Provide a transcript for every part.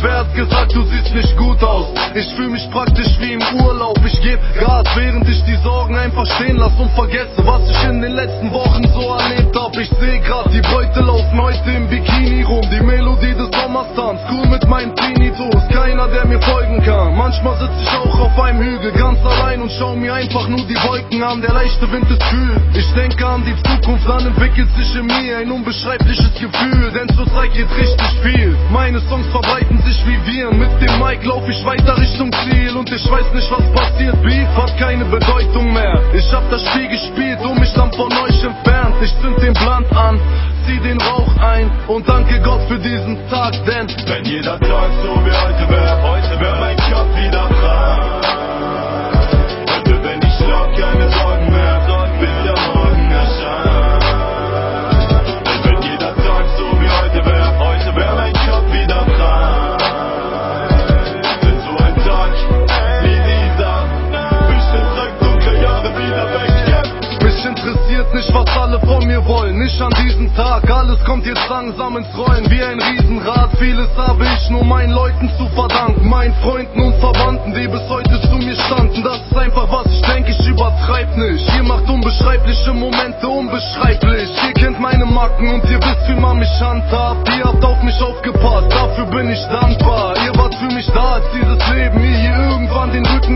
Wer hat gesagt, du siehst nicht gut aus? Ich fühle mich praktisch wie im Urlaub. Ich geb Gas, während ich die Sorgen einfach stehen lass und vergesse, was ich in den letzten Wochen so erlebt hab. Ich seh grad Manchmal sitz ich auch auf einem Hügel, ganz allein und schau mir einfach nur die Wolken an. Der leichte Wind ist kühl. Ich denke an die Zukunft, dann entwickelt sich in mir ein unbeschreibliches Gefühl. Denn zurzeit geht richtig viel. Meine Songs verbreiten sich wie Viren. Mit dem Mic lauf ich weiter Richtung Ziel und ich weiß nicht, was passiert. Beef hat keine Bedeutung mehr. Ich hab das Spiel gespielt und mich dann von euch entfernt. Ich zünd den Blunt an, zieh den Rauch ein. Und danke Gott für diesen Tag, denn wenn jeder Tag so wie heute wär, heute wär mein Kopf wieder Nicht an diesem Tag, alles kommt jetzt langsam ins Rollen wie ein Riesenrad. Vieles habe ich nur meinen Leuten zu verdanken, meinen Freunden und Verwandten, die bis heute zu mir standen. Das ist einfach was ich denke, ich übertreib nicht. Ihr macht unbeschreibliche Momente unbeschreiblich. Ihr kennt meine Macken und ihr wisst, wie man mich handhabt. Ihr habt auf mich aufgepasst, dafür bin ich dankbar. Ihr wart für mich da, als dieses Leben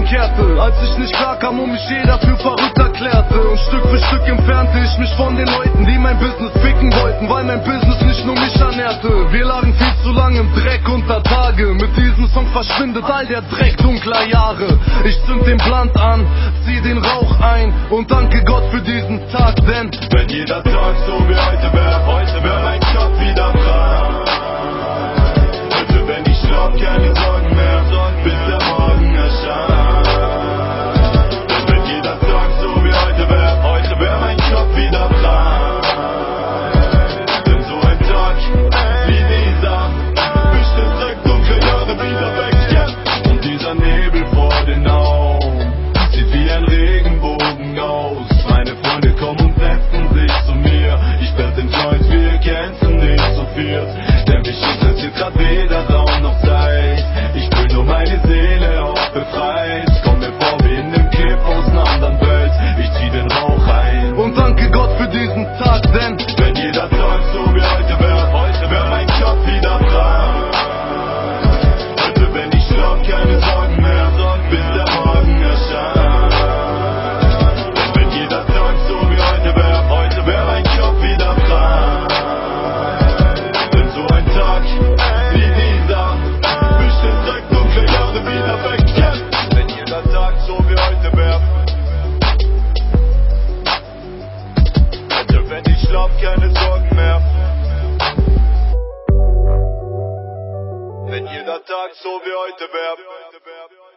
kehrte. Als ich nicht klar kam und mich jeder für verrückt erklärte. Und Stück für Stück entfernte ich mich von den Leuten, die mein Business ficken wollten, weil mein Business nicht nur mich ernährte. Wir lagen viel zu lang im Dreck unter Tage. Mit diesem Song verschwindet all der Dreck dunkler Jahre. Ich zünd den Blunt an, zieh den Rauch ein und danke Gott für diesen Tag, denn wenn jeder Tag so wie heute wär, heute wär mein ich schlaf, keine Sorgen mehr. Wenn jeder Tag so wie heute wär.